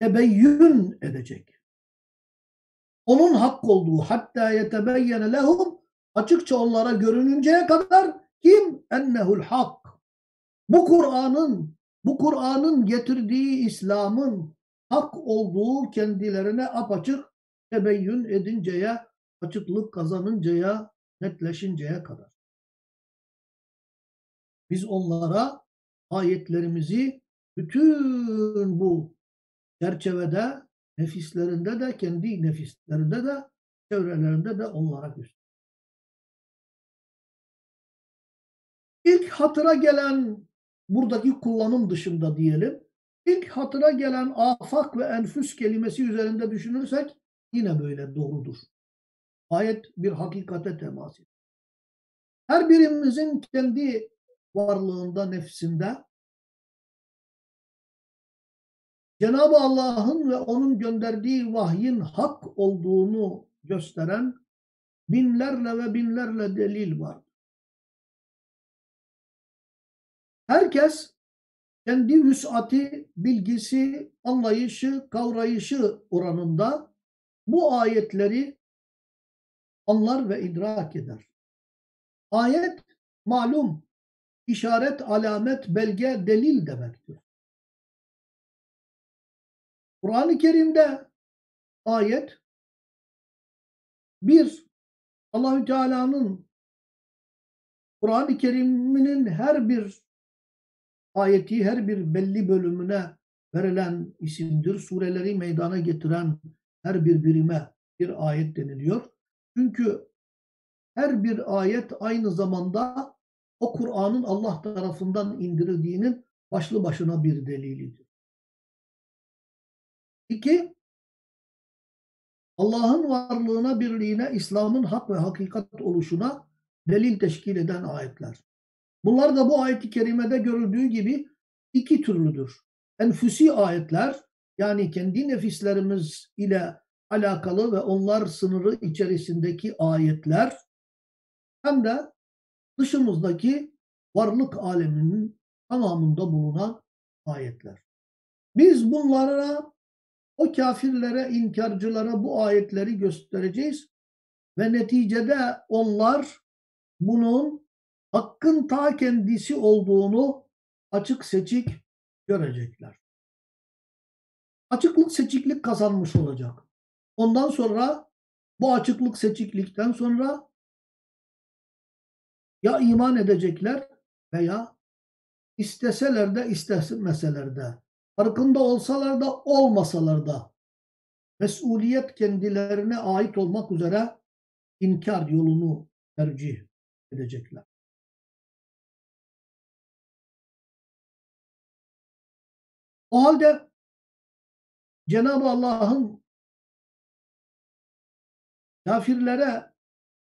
tebeyyün edecek. Onun hak olduğu hatta yetebeyyene lehum açıkça onlara görününceye kadar kim? Ennehul hak. Bu Kur'an'ın bu Kur'an'ın getirdiği İslam'ın hak olduğu kendilerine apaçık tebeyyün edinceye, açıklık kazanıncaya, netleşinceye kadar. Biz onlara ayetlerimizi bütün bu çerçevede nefislerinde de kendi nefislerinde de çevrelerinde de onlara göster. İlk hatıra gelen buradaki kullanım dışında diyelim ilk hatıra gelen afak ve enfüs kelimesi üzerinde düşünürsek yine böyle doğrudur. Ayet bir hakikate temas ediyor. Her birimizin kendi varlığında, nefsinde Cenab-ı Allah'ın ve onun gönderdiği vahyin hak olduğunu gösteren binlerle ve binlerle delil var. Herkes kendi vüsati, bilgisi, anlayışı, kavrayışı oranında bu ayetleri anlar ve idrak eder. Ayet malum, işaret, alamet, belge, delil demektir. Kur'an-ı Kerim'de ayet bir Allahü Teala'nın Kur'an-ı Kerim'inin her bir ayeti her bir belli bölümüne verilen isimdir. Sureleri meydana getiren her bir birime bir ayet deniliyor. Çünkü her bir ayet aynı zamanda o Kur'an'ın Allah tarafından indirildiğinin başlı başına bir delilidir. İki, Allah'ın varlığına, birliğine, İslam'ın hak ve hakikat oluşuna delil teşkil eden ayetler. Bunlar da bu ayet-i kerimede görüldüğü gibi iki türlüdür. Enfüsi ayetler yani kendi nefislerimiz ile alakalı ve onlar sınırı içerisindeki ayetler hem de dışımızdaki varlık aleminin tamamında bulunan ayetler. Biz bunlara o kafirlere, inkarcılara bu ayetleri göstereceğiz ve neticede onlar bunun hakkın ta kendisi olduğunu açık seçik görecekler. Açıklık seçiklik kazanmış olacak. Ondan sonra bu açıklık seçiklikten sonra ya iman edecekler veya isteseler de istemeseler de farkında olsalar da olmasalar da mesuliyet kendilerine ait olmak üzere inkar yolunu tercih edecekler. O halde Cenab-ı Allah'ın kafirlere,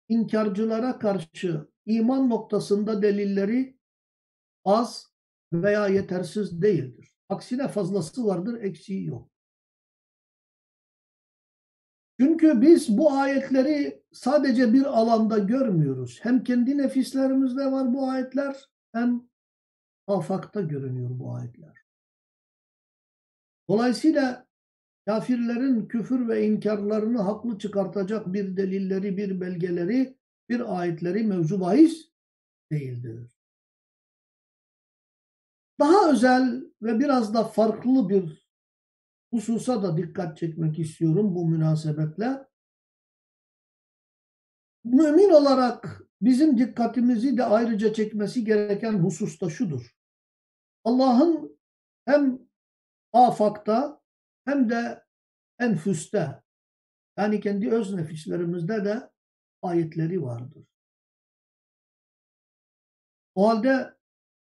inkarcılara karşı iman noktasında delilleri az veya yetersiz değildir. Aksine fazlası vardır, eksiği yok. Çünkü biz bu ayetleri sadece bir alanda görmüyoruz. Hem kendi nefislerimizde var bu ayetler hem afakta görünüyor bu ayetler. Dolayısıyla kafirlerin küfür ve inkarlarını haklı çıkartacak bir delilleri, bir belgeleri, bir ayetleri mevzu bahis değildir. Daha özel ve biraz da farklı bir hususa da dikkat çekmek istiyorum bu münasebetle. Mümin olarak bizim dikkatimizi de ayrıca çekmesi gereken husus da şudur. Allah'ın hem afakta hem de enfüste yani kendi öz nefislerimizde de ayetleri vardır. O halde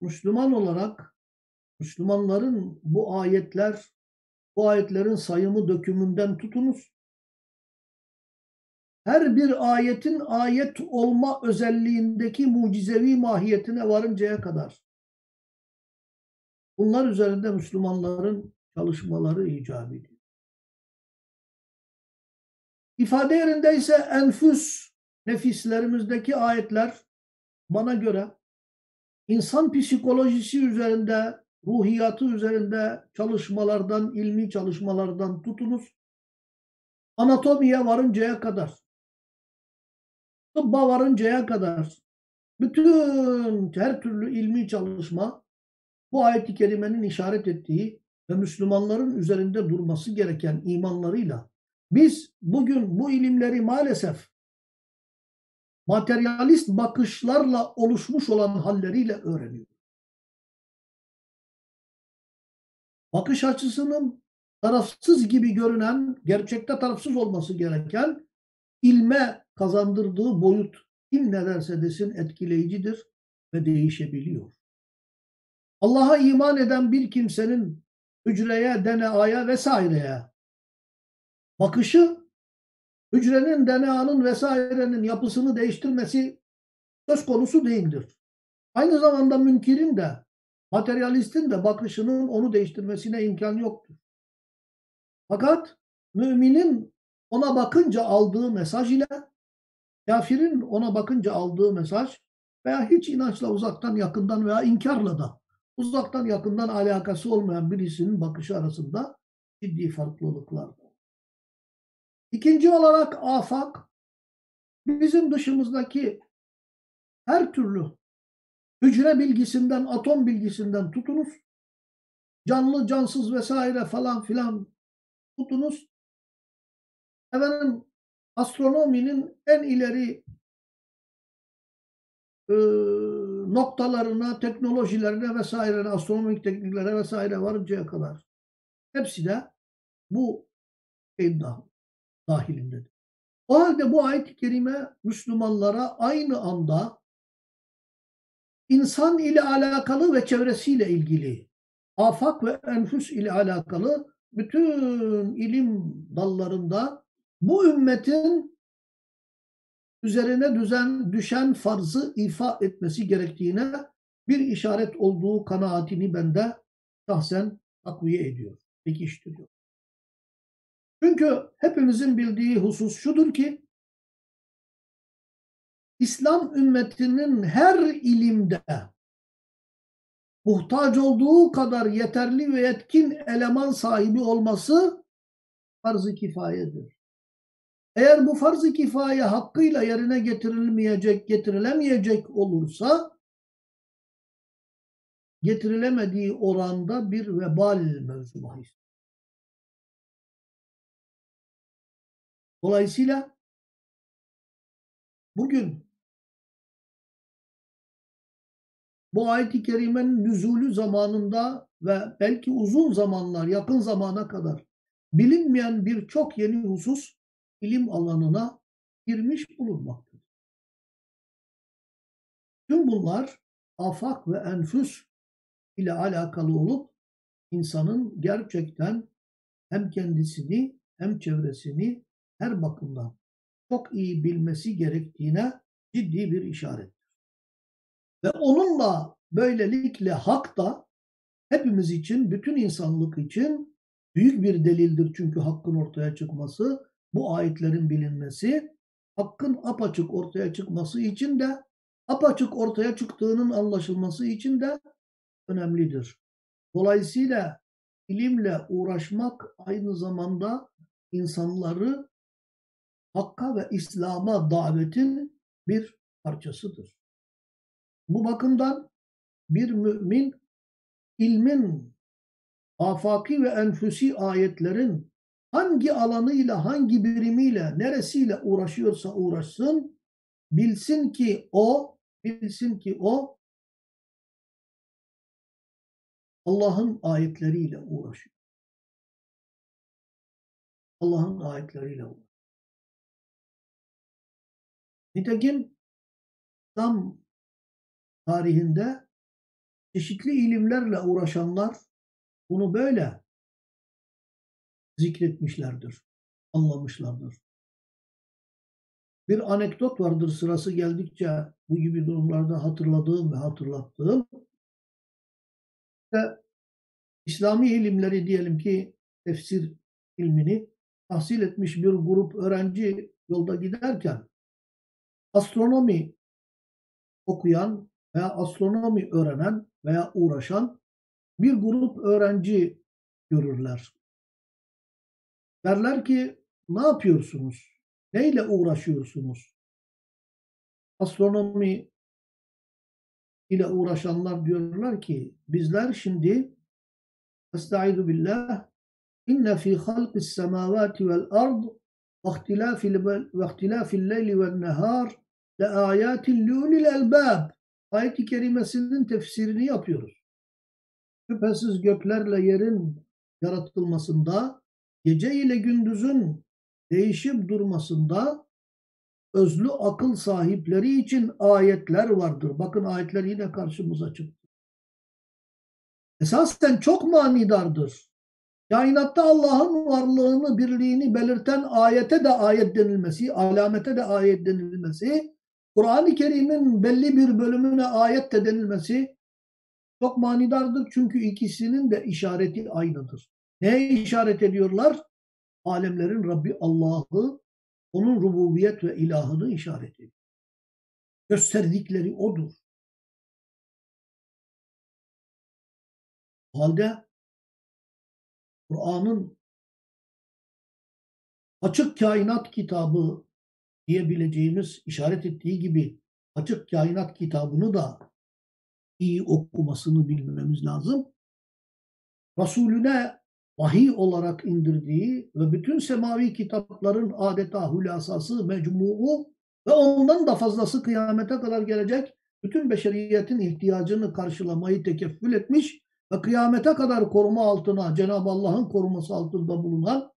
Müslüman olarak Müslümanların bu ayetler, bu ayetlerin sayımı dökümünden tutunuz. Her bir ayetin ayet olma özelliğindeki mucizevi mahiyetine varıncaya kadar bunlar üzerinde Müslümanların çalışmaları icap ediyor. İfade yerinde ise enfüs nefislerimizdeki ayetler bana göre insan psikolojisi üzerinde, ruhiyatı üzerinde çalışmalardan, ilmi çalışmalardan tutunuz. Anatomiye varıncaya kadar, tıbba varıncaya kadar bütün her türlü ilmi çalışma bu ayet-i kerimenin işaret ettiği ve Müslümanların üzerinde durması gereken imanlarıyla biz bugün bu ilimleri maalesef materyalist bakışlarla oluşmuş olan halleriyle öğreniyoruz. Bakış açısının tarafsız gibi görünen, gerçekte tarafsız olması gereken ilme kazandırdığı boyut kim ne derse desin etkileyicidir ve değişebiliyor. Allah'a iman eden bir kimsenin hücreye, DNA'ya vesaireye bakışı hücrenin, DNA'nın vesairenin yapısını değiştirmesi söz konusu değildir. Aynı zamanda münkirin de materyalistin de bakışının onu değiştirmesine imkan yoktur. Fakat müminin ona bakınca aldığı mesaj ile kafirin ona bakınca aldığı mesaj veya hiç inançla uzaktan yakından veya inkarla da uzaktan yakından alakası olmayan birisinin bakışı arasında ciddi farklılıklar var. İkinci olarak afak bizim dışımızdaki her türlü hücre bilgisinden, atom bilgisinden tutunuz. Canlı, cansız vesaire falan filan tutunuz. Efendim astronominin en ileri e, noktalarına, teknolojilerine vesaire, astronomik tekniklere vesaire varıncaya kadar hepsi de bu şeyin dahilindedir. O halde bu ayet-i kerime Müslümanlara aynı anda insan ile alakalı ve çevresiyle ilgili, afak ve enfüs ile alakalı bütün ilim dallarında bu ümmetin üzerine düzen düşen farzı ifa etmesi gerektiğine bir işaret olduğu kanaatini bende şahsen takviye ediyor, pekiştiriyor. Çünkü hepimizin bildiği husus şudur ki İslam ümmetinin her ilimde muhtaç olduğu kadar yeterli ve yetkin eleman sahibi olması farz-ı kifayedir. Eğer bu farz-ı kifaye hakkıyla yerine getirilmeyecek, getirilemeyecek olursa getirilemediği oranda bir vebal mevzu bahis. Dolayısıyla bugün bu ayet-i kerimenin nüzulü zamanında ve belki uzun zamanlar, yakın zamana kadar bilinmeyen birçok yeni husus ilim alanına girmiş bulunmaktadır. Tüm bunlar afak ve enfüs ile alakalı olup insanın gerçekten hem kendisini hem çevresini her bakımdan çok iyi bilmesi gerektiğine ciddi bir işarettir. Ve onunla böylelikle hak da hepimiz için, bütün insanlık için büyük bir delildir çünkü hakkın ortaya çıkması bu ayetlerin bilinmesi, hakkın apaçık ortaya çıkması için de, apaçık ortaya çıktığının anlaşılması için de önemlidir. Dolayısıyla ilimle uğraşmak aynı zamanda insanları Hakka ve İslam'a davetin bir parçasıdır. Bu bakımdan bir mümin ilmin afaki ve enfüsi ayetlerin hangi alanıyla, hangi birimiyle, neresiyle uğraşıyorsa uğraşsın, bilsin ki o, bilsin ki o Allah'ın ayetleriyle uğraşıyor. Allah'ın ayetleriyle uğraşıyor. Nitekim İslam tarihinde çeşitli ilimlerle uğraşanlar bunu böyle zikretmişlerdir, anlamışlardır. Bir anekdot vardır sırası geldikçe bu gibi durumlarda hatırladığım ve hatırlattığım. İşte İslami ilimleri diyelim ki tefsir ilmini tahsil etmiş bir grup öğrenci yolda giderken astronomi okuyan veya astronomi öğrenen veya uğraşan bir grup öğrenci görürler. Derler ki ne yapıyorsunuz? Neyle uğraşıyorsunuz? Astronomi ile uğraşanlar diyorlar ki bizler şimdi Estaizu billah inne fi halqis semavati vel ard ve ihtilafil leyli vel nehar le ayatin liulil elbab ayet-i kerimesinin tefsirini yapıyoruz. Şüphesiz göklerle yerin yaratılmasında, gece ile gündüzün değişip durmasında özlü akıl sahipleri için ayetler vardır. Bakın ayetler yine karşımıza çıktı. Esasen çok manidardır. Kainatta Allah'ın varlığını, birliğini belirten ayete de ayet denilmesi, alamete de ayet denilmesi, Kur'an-ı Kerim'in belli bir bölümüne ayet de denilmesi çok manidardır. Çünkü ikisinin de işareti aynıdır. Neye işaret ediyorlar? Alemlerin Rabbi Allah'ı, onun rububiyet ve ilahını işaret ediyor. Gösterdikleri odur. halde Kur'an'ın açık kainat kitabı diyebileceğimiz işaret ettiği gibi açık kainat kitabını da iyi okumasını bilmemiz lazım. Resulüne vahiy olarak indirdiği ve bütün semavi kitapların adeta hülasası, mecmuu ve ondan da fazlası kıyamete kadar gelecek bütün beşeriyetin ihtiyacını karşılamayı tekeffül etmiş ve kıyamete kadar koruma altına, Cenab-ı Allah'ın koruması altında bulunan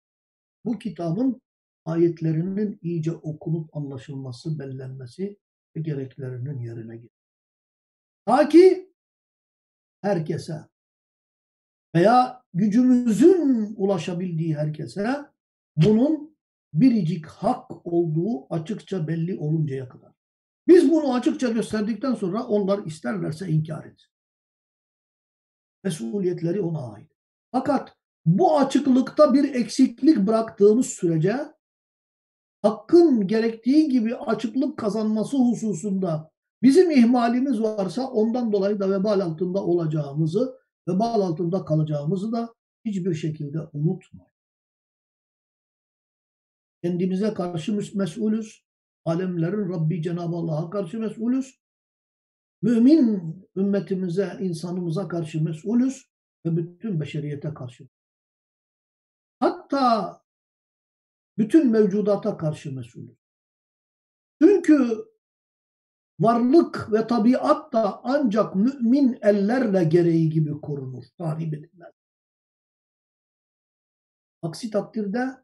bu kitabın ayetlerinin iyice okunup anlaşılması, bellenmesi ve gereklerinin yerine gelir. Ta ki herkese veya gücümüzün ulaşabildiği herkese bunun biricik hak olduğu açıkça belli oluncaya kadar. Biz bunu açıkça gösterdikten sonra onlar isterlerse inkar etsin. Mesuliyetleri ona ait. Fakat bu açıklıkta bir eksiklik bıraktığımız sürece hakkın gerektiği gibi açıklık kazanması hususunda bizim ihmalimiz varsa ondan dolayı da vebal altında olacağımızı, vebal altında kalacağımızı da hiçbir şekilde unutmayın. Kendimize karşı mesulüz. Alemlerin Rabbi Cenab-ı Allah'a karşı mesulüz. Mümin ümmetimize, insanımıza karşı mesulüz ve bütün beşeriyete karşı. Hatta bütün mevcudata karşı mesulüz. Çünkü varlık ve tabiat da ancak mümin ellerle gereği gibi korunur, tahrip edilmez. Aksi takdirde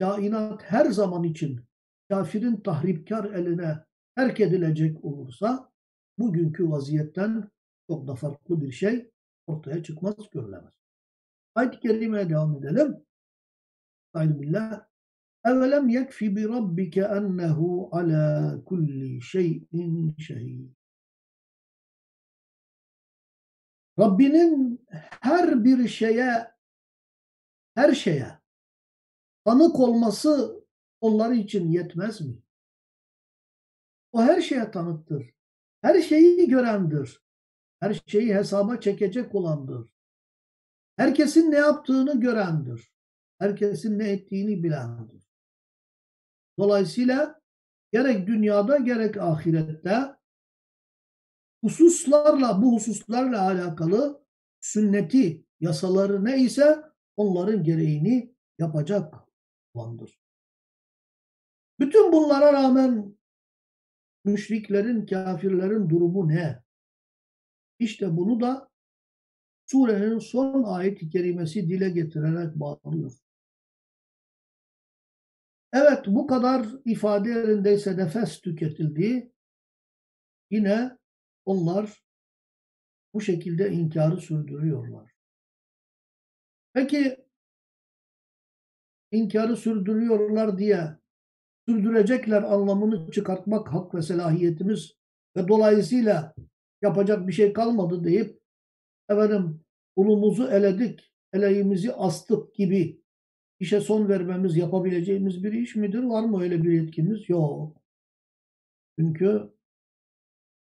kainat her zaman için kafirin tahripkar eline terk edilecek olursa bugünkü vaziyetten çok da farklı bir şey ortaya çıkmaz, görülemez. Ayet-i devam edelim. Estaizu billah. Evelem yekfi bi rabbike ennehu ala kulli şeyin şehid. Rabbinin her bir şeye, her şeye tanık olması onlar için yetmez mi? O her şeye tanıktır. Her şeyi görendir. Her şeyi hesaba çekecek olandır. Herkesin ne yaptığını görendir. Herkesin ne ettiğini bilendir. Dolayısıyla gerek dünyada gerek ahirette hususlarla bu hususlarla alakalı sünneti, yasaları neyse onların gereğini yapacak olandır. Bütün bunlara rağmen müşriklerin, kafirlerin durumu ne? İşte bunu da surenin son ayet-i kerimesi dile getirerek bağlıyor. Evet bu kadar ifade yerindeyse nefes tüketildi. Yine onlar bu şekilde inkarı sürdürüyorlar. Peki inkarı sürdürüyorlar diye sürdürecekler anlamını çıkartmak hak ve selahiyetimiz ve dolayısıyla yapacak bir şey kalmadı deyip efendim ulumuzu eledik, eleğimizi astık gibi işe son vermemiz yapabileceğimiz bir iş midir? Var mı öyle bir yetkimiz? Yok. Çünkü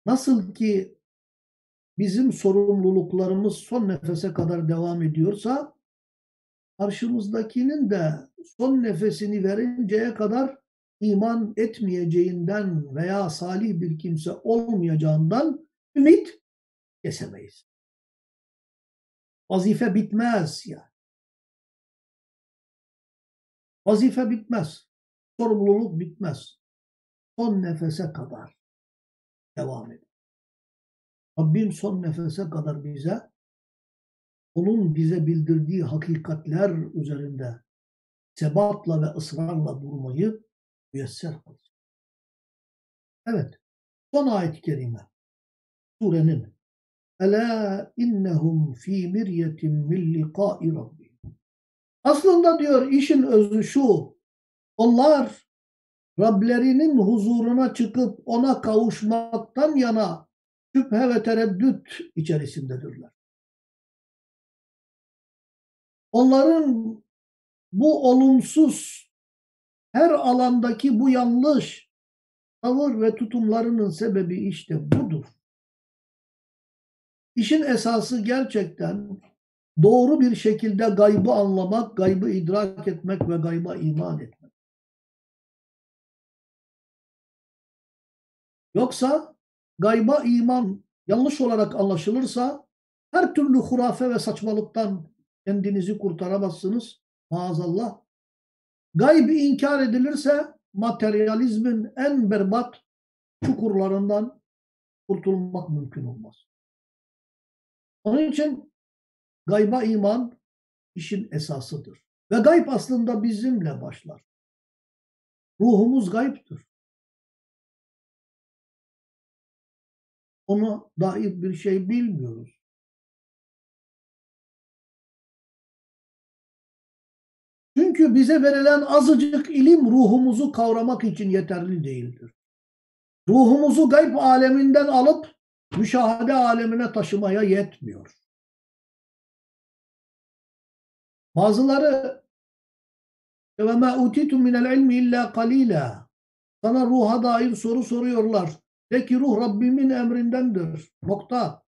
nasıl ki bizim sorumluluklarımız son nefese kadar devam ediyorsa karşımızdakinin de son nefesini verinceye kadar iman etmeyeceğinden veya salih bir kimse olmayacağından ümit kesemeyiz. Vazife bitmez yani. Vazife bitmez. Sorumluluk bitmez. Son nefese kadar devam eder. Rabbim son nefese kadar bize onun bize bildirdiği hakikatler üzerinde sebatla ve ısrarla durmayı müyesser kılsın. Evet. Son ayet-i kerime. Surenin. Ela innehum fi miryetin min liqa'i rabbihim. Aslında diyor işin özü şu. Onlar Rablerinin huzuruna çıkıp ona kavuşmaktan yana şüphe ve tereddüt içerisindedirler. Onların bu olumsuz her alandaki bu yanlış tavır ve tutumlarının sebebi işte budur. İşin esası gerçekten doğru bir şekilde gaybı anlamak, gaybı idrak etmek ve gayba iman etmek. Yoksa gayba iman yanlış olarak anlaşılırsa her türlü hurafe ve saçmalıktan kendinizi kurtaramazsınız. Maazallah. Gayb inkar edilirse materyalizmin en berbat çukurlarından kurtulmak mümkün olmaz. Onun için gayba iman işin esasıdır. Ve gayb aslında bizimle başlar. Ruhumuz gayiptir. Ona dair bir şey bilmiyoruz. Çünkü bize verilen azıcık ilim ruhumuzu kavramak için yeterli değildir. Ruhumuzu gayb aleminden alıp müşahede alemine taşımaya yetmiyor. Bazıları ve ma utitum minel ilmi illa qalila. Sana ruha dair soru soruyorlar. De ki ruh Rabbimin emrindendir. Nokta.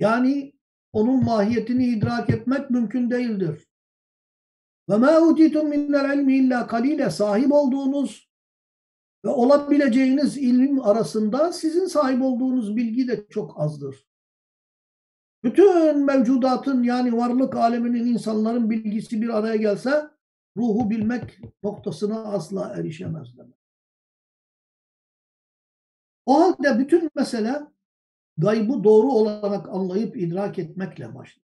Yani onun mahiyetini idrak etmek mümkün değildir. Ve ma utitum minel ilmi illa kalile sahip olduğunuz ve olabileceğiniz ilim arasında sizin sahip olduğunuz bilgi de çok azdır. Bütün mevcudatın yani varlık aleminin insanların bilgisi bir araya gelse ruhu bilmek noktasına asla erişemez demek. O halde bütün mesele gaybı doğru olarak anlayıp idrak etmekle başlar.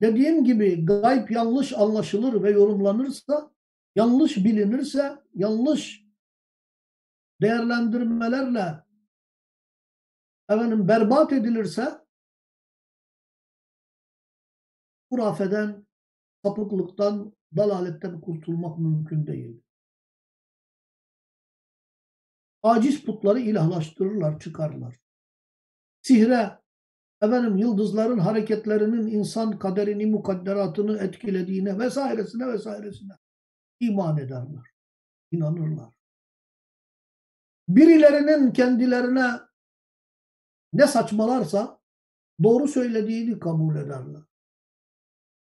Dediğim gibi gayb yanlış anlaşılır ve yorumlanırsa, yanlış bilinirse, yanlış değerlendirmelerle efendim berbat edilirse hurafeden, sapıklıktan, dalaletten kurtulmak mümkün değil. Aciz putları ilahlaştırırlar, çıkarlar. Sihre, efendim yıldızların hareketlerinin insan kaderini, mukadderatını etkilediğine vesairesine vesairesine iman ederler, inanırlar. Birilerinin kendilerine ne saçmalarsa doğru söylediğini kabul ederler.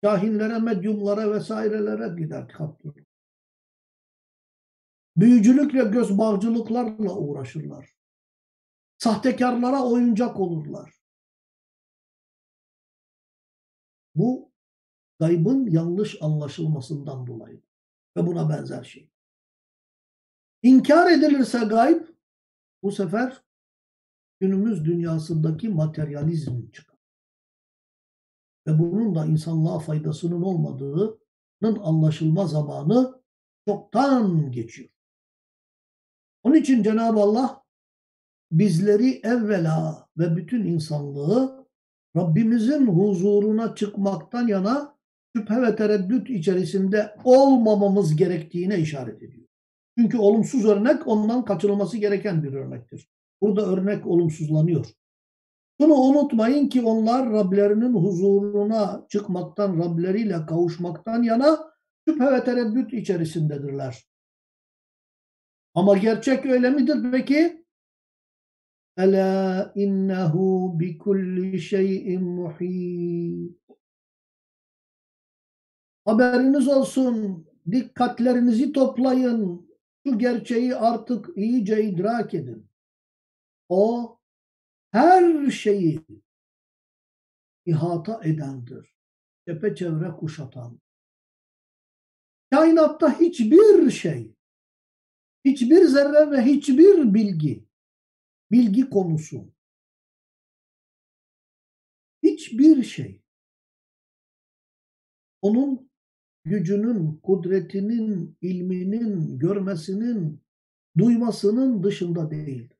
Kahinlere, medyumlara vesairelere gider kaptırır. Büyücülükle, göz bağcılıklarla uğraşırlar. Sahtekarlara oyuncak olurlar. Bu gaybın yanlış anlaşılmasından dolayı ve buna benzer şey. İnkar edilirse gayb bu sefer günümüz dünyasındaki materyalizm çıkar. Ve bunun da insanlığa faydasının olmadığının anlaşılma zamanı çoktan geçiyor. Onun için Cenab-ı Allah bizleri evvela ve bütün insanlığı Rabbimizin huzuruna çıkmaktan yana şüphe ve tereddüt içerisinde olmamamız gerektiğine işaret ediyor. Çünkü olumsuz örnek ondan kaçınılması gereken bir örnektir. Burada örnek olumsuzlanıyor. Bunu unutmayın ki onlar Rablerinin huzuruna çıkmaktan, Rableriyle kavuşmaktan yana şüphe ve tereddüt içerisindedirler. Ama gerçek öyle midir peki? Ela innehu bi kulli şeyin muhit. Haberiniz olsun, dikkatlerinizi toplayın, şu gerçeği artık iyice idrak edin. O her şeyi ihata edendir. Çepeçevre kuşatan. Kainatta hiçbir şey, hiçbir zerre ve hiçbir bilgi, bilgi konusu, hiçbir şey onun gücünün, kudretinin, ilminin, görmesinin, duymasının dışında değil.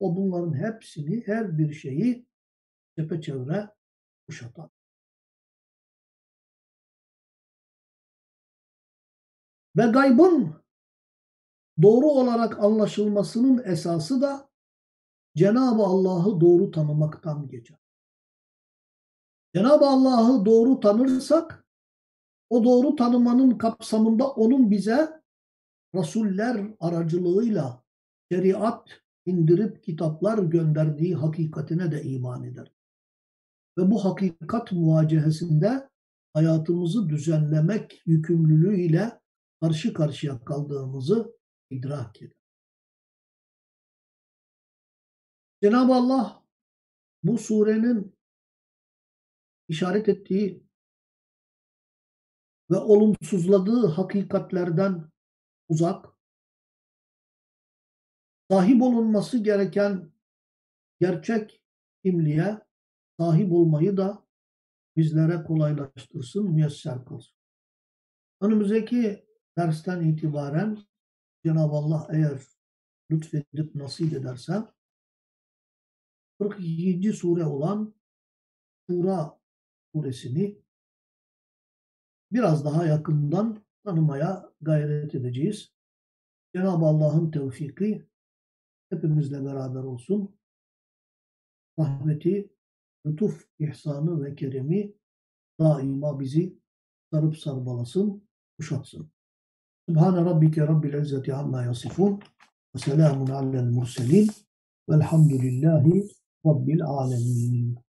O bunların hepsini, her bir şeyi çepeçevre kuşatan. Ve gaybın doğru olarak anlaşılmasının esası da Cenab-ı Allah'ı doğru tanımaktan geçer. Cenab-ı Allah'ı doğru tanırsak o doğru tanımanın kapsamında onun bize rasuller aracılığıyla şeriat indirip kitaplar gönderdiği hakikatine de iman eder. Ve bu hakikat muvacehesinde hayatımızı düzenlemek yükümlülüğüyle karşı karşıya kaldığımızı idrak eder. Cenab-ı Allah bu surenin işaret ettiği ve olumsuzladığı hakikatlerden uzak, sahip olunması gereken gerçek kimliğe sahip olmayı da bizlere kolaylaştırsın, müyesser kılsın. Önümüzdeki dersten itibaren Cenab-ı Allah eğer lütfedip nasip ederse 42. sure olan Şura suresini biraz daha yakından tanımaya gayret edeceğiz. Cenab-ı Allah'ın tevfiki hepimizle beraber olsun. Rahmeti, lütuf, ihsanı ve keremi daima bizi sarıp sarbalasın, kuşatsın. Subhane rabbike rabbil izzeti amma yasifun ve selamun alel murselin velhamdülillahi rabbil alemin.